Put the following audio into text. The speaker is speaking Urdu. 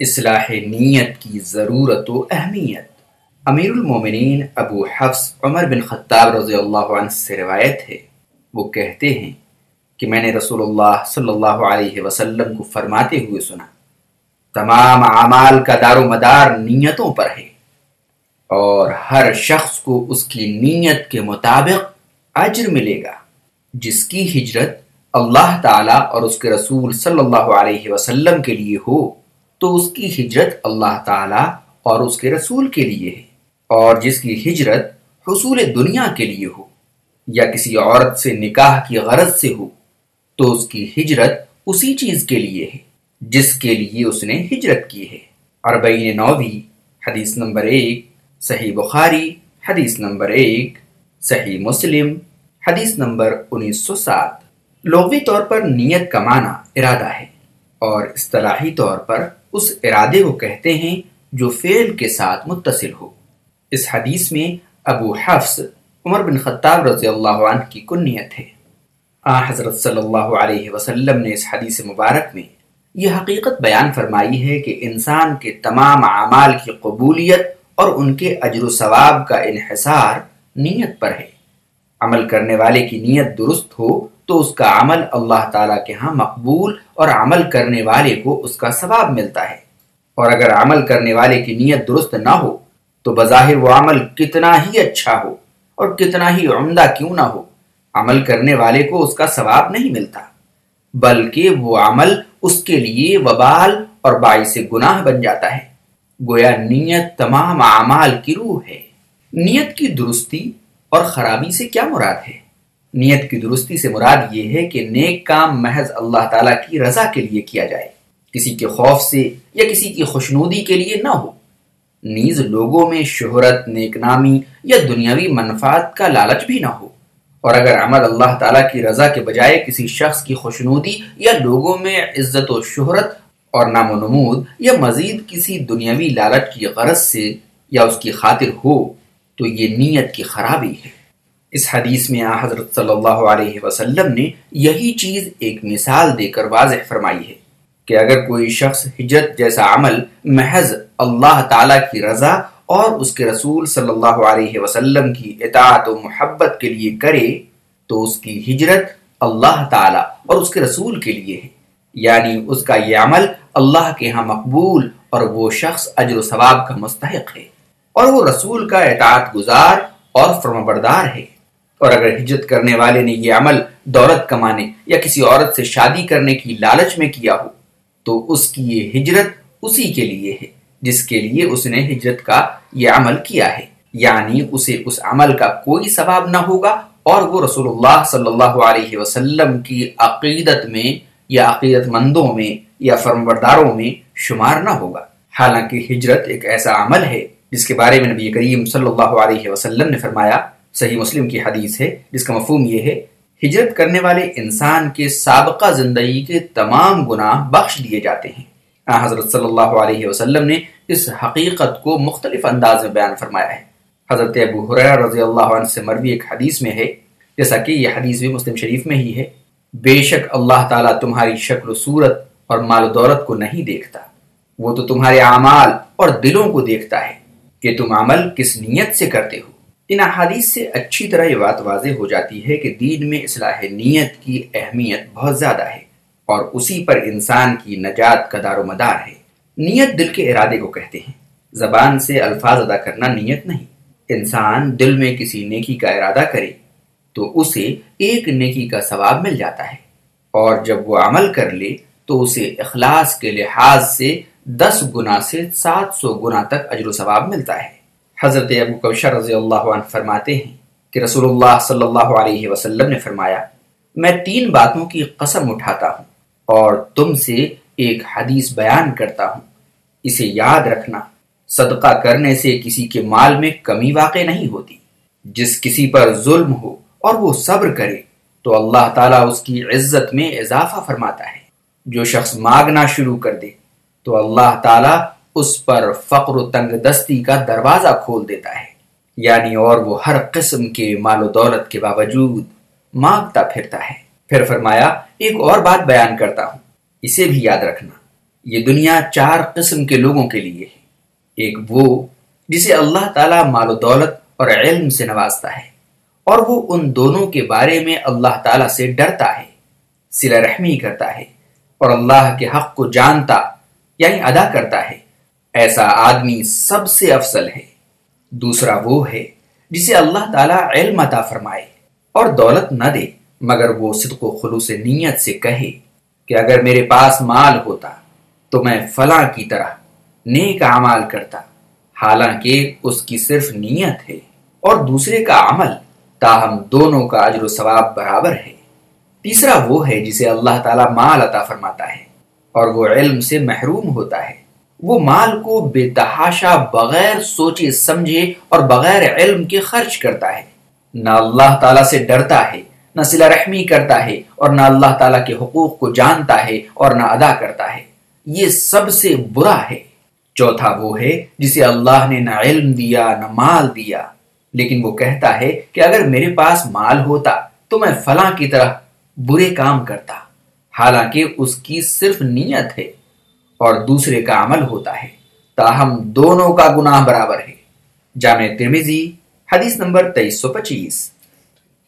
اصلاح نیت کی ضرورت و اہمیت۔ امیر المومنین ابو حفظ عمر بن خطاب رضی اللہ عنہ سے روایت ہے۔ وہ کہتے ہیں کہ میں نے رسول اللہ صلی اللہ علیہ وسلم کو فرماتے ہوئے سنا، تمام اعمال کا دار و مدار نیتوں پر ہے۔ اور ہر شخص کو اس کی نیت کے مطابق اجر ملے گا، جس کی ہجرت اللہ تعالیٰ اور اس کے رسول صلی اللہ علیہ وسلم کے لیے ہو۔ تو اس کی ہجرت اللہ تعالیٰ اور اس کے رسول کے لیے ہے اور جس کی ہجرت حصول دنیا کے لیے ہو یا کسی عورت سے نکاح کی غرض سے ہو، تو اس کی ہجرت اسی چیز کے لیے ہے جس کے لیے اس نے ہجرت کی ہے۔ اربعین نوی، حدیث نمبر ایک، صحیح بخاری، حدیث نمبر ایک، صحیح مسلم، حدیث نمبر انیس سو سات۔ لغوی طور پر نیت کا معنی ارادہ ہے۔ اور اصطلاحی طور پر اس ارادے کو کہتے ہیں جو فعل کے ساتھ متصل ہو۔ اس حدیث میں ابو حفظ عمر بن خطاب رضی اللہ عنہ کی کنیت ہے۔ آ، حضرت صلی اللہ علیہ وسلم نے اس حدیث مبارک میں یہ حقیقت بیان فرمائی ہے کہ انسان کے تمام اعمال کی قبولیت اور ان کے اجر و ثواب کا انحصار نیت پر ہے۔ عمل کرنے والے کی نیت درست ہو، تو اس کا عمل اللہ تعالیٰ کے ہاں مقبول اور عمل کرنے والے کو اس کا ثواب ملتا ہے۔ اور اگر عمل کرنے والے کی نیت درست نہ ہو، تو بظاہر وہ عمل کتنا ہی اچھا ہو اور کتنا ہی عمدہ کیوں نہ ہو، عمل کرنے والے کو اس کا ثواب نہیں ملتا۔ بلکہ وہ عمل اس کے لیے وبال اور باعث گناہ بن جاتا ہے۔ گویا نیت تمام اعمال کی روح ہے۔ نیت کی درستی اور خرابی سے کیا مراد ہے؟ نیت کی درستی سے مراد یہ ہے کہ نیک کام محض اللہ تعالیٰ کی رضا کے لیے کیا جائے۔ کسی کے خوف سے یا کسی کی خوشنودی کے لیے نہ ہو۔ نیز لوگوں میں شہرت نیک نامی یا دنیاوی منفعت کا لالچ بھی نہ ہو۔ اور اگر عمل اللہ تعالیٰ کی رضا کے بجائے کسی شخص کی خوشنودی یا لوگوں میں عزت و شہرت اور نام و نمود یا مزید کسی دنیاوی لالچ کی غرض سے یا اس کی خاطر ہو تو یہ نیت کی خرابی ہے۔ اس حدیث میں آ حضرت صلی اللہ علیہ وسلم نے یہی چیز ایک مثال دے کر واضح فرمائی ہے کہ اگر کوئی شخص ہجرت جیسا عمل محض اللہ تعالی کی رضا اور اس کے رسول صلی اللہ علیہ وسلم کی اطاعت و محبت کے لیے کرے تو اس کی ہجرت اللہ تعالی اور اس کے رسول کے لیے ہے۔ یعنی اس کا یہ عمل اللہ کے ہاں مقبول اور وہ شخص اجر و ثواب کا مستحق ہے۔ اور وہ رسول کا اطاعت گزار اور فرم بردار ہے۔ اور اگر ہجرت کرنے والے نے یہ عمل دولت کمانے یا کسی عورت سے شادی کرنے کی لالچ میں کیا ہو، تو اس کی یہ ہجرت اسی کے لیے ہے، جس کے لیے اس نے ہجرت کا یہ عمل کیا ہے۔ یعنی اسے اس عمل کا کوئی ثواب نہ ہوگا اور وہ رسول اللہ صلی اللہ علیہ وسلم کی عقیدت میں یا عقیدت مندوں میں یا فرمبرداروں میں شمار نہ ہوگا۔ حالانکہ ہجرت ایک ایسا عمل ہے جس کے بارے میں نبی کریم صلی اللہ علیہ وسلم نے فرمایا، صحیح مسلم کی حدیث ہے، جس کا مفہوم یہ ہے، ہجرت کرنے والے انسان کے سابقہ زندگی کے تمام گناہ بخش دیے جاتے ہیں۔ حضرت صلی اللہ علیہ وسلم نے اس حقیقت کو مختلف انداز میں بیان فرمایا ہے۔ حضرت ابو حریر رضی اللہ عنہ سے مروی ایک حدیث میں ہے، جیسا کہ یہ حدیث بھی مسلم شریف میں ہی ہے۔ بے شک اللہ تعالیٰ تمہاری شکل و صورت اور مال و دولت کو نہیں دیکھتا۔ وہ تو تمہارے اعمال اور دلوں کو دیکھتا ہے۔ کہ تم عمل کس نیت سے کرتے ہو۔ ان احادیث سے اچھی طرح یہ بات واضح ہو جاتی ہے کہ دین میں اصلاح نیت کی اہمیت بہت زیادہ ہے اور اسی پر انسان کی نجات کا دار و مدار ہے۔ نیت دل کے ارادے کو کہتے ہیں۔ زبان سے الفاظ ادا کرنا نیت نہیں۔ انسان دل میں کسی نیکی کا ارادہ کرے تو اسے ایک نیکی کا ثواب مل جاتا ہے اور جب وہ عمل کر لے تو اسے اخلاص کے لحاظ سے دس گنا سے سات سو گنا تک اجر و ثواب ملتا ہے۔ حضرت ابو کوشر رضی اللہ عنہ فرماتے ہیں کہ رسول اللہ صلی اللہ علیہ وسلم نے فرمایا، میں تین باتوں کی قسم اٹھاتا ہوں اور تم سے ایک حدیث بیان کرتا ہوں۔ اسے یاد رکھنا، صدقہ کرنے سے کسی کے مال میں کمی واقع نہیں ہوتی۔ جس کسی پر ظلم ہو اور وہ صبر کرے، تو اللہ تعالیٰ اس کی عزت میں اضافہ فرماتا ہے۔ جو شخص مانگنا شروع کر دے تو اللہ تعالیٰ اس پر فقر و تنگ دستی کا دروازہ کھول دیتا ہے۔ یعنی اور وہ ہر قسم کے مال و دولت کے باوجود مانگتا پھرتا ہے۔ پھر فرمایا، ایک اور بات بیان کرتا ہوں۔ اسے بھی یاد رکھنا، یہ دنیا چار قسم کے لوگوں کے لیے ہے۔ ایک وہ جسے اللہ تعالیٰ مال و دولت اور علم سے نوازتا ہے، اور وہ ان دونوں کے بارے میں اللہ تعالیٰ سے ڈرتا ہے، سلا رحمی کرتا ہے، اور اللہ کے حق کو جانتا یعنی ادا کرتا ہے۔ ایسا آدمی سب سے افضل ہے۔ دوسرا وہ ہے جسے اللہ تعالیٰ علم عطا فرمائے اور دولت نہ دے، مگر وہ صدق و خلوص نیت سے کہے کہ اگر میرے پاس مال ہوتا تو میں فلاں کی طرح نیک اعمال کرتا، حالانکہ اس کی صرف نیت ہے۔ اور دوسرے کا عمل تاہم دونوں کا اجر و ثواب برابر ہے۔ تیسرا وہ ہے جسے اللہ تعالیٰ مال عطا فرماتا ہے۔ اور وہ علم سے محروم ہوتا ہے۔ وہ مال کو بے تحاشا بغیر سوچے، سمجھے اور بغیر علم کے خرچ کرتا ہے۔ نہ اللہ تعالیٰ سے ڈرتا ہے، نہ سلا رحمی کرتا ہے اور نہ اللہ تعالیٰ کے حقوق کو جانتا ہے اور نہ ادا کرتا ہے۔ یہ سب سے برا ہے۔ چوتھا وہ ہے جسے اللہ نے نہ علم دیا، نہ مال دیا۔ لیکن وہ کہتا ہے کہ اگر میرے پاس مال ہوتا تو میں فلاں کی طرح برے کام کرتا۔ حالانکہ اس کی صرف نیت ہے اور دوسرے کا عمل ہوتا ہے۔ تاہم دونوں کا گناہ برابر ہے۔ جامع ترمیزی حدیث نمبر تیئیس سو پچیس۔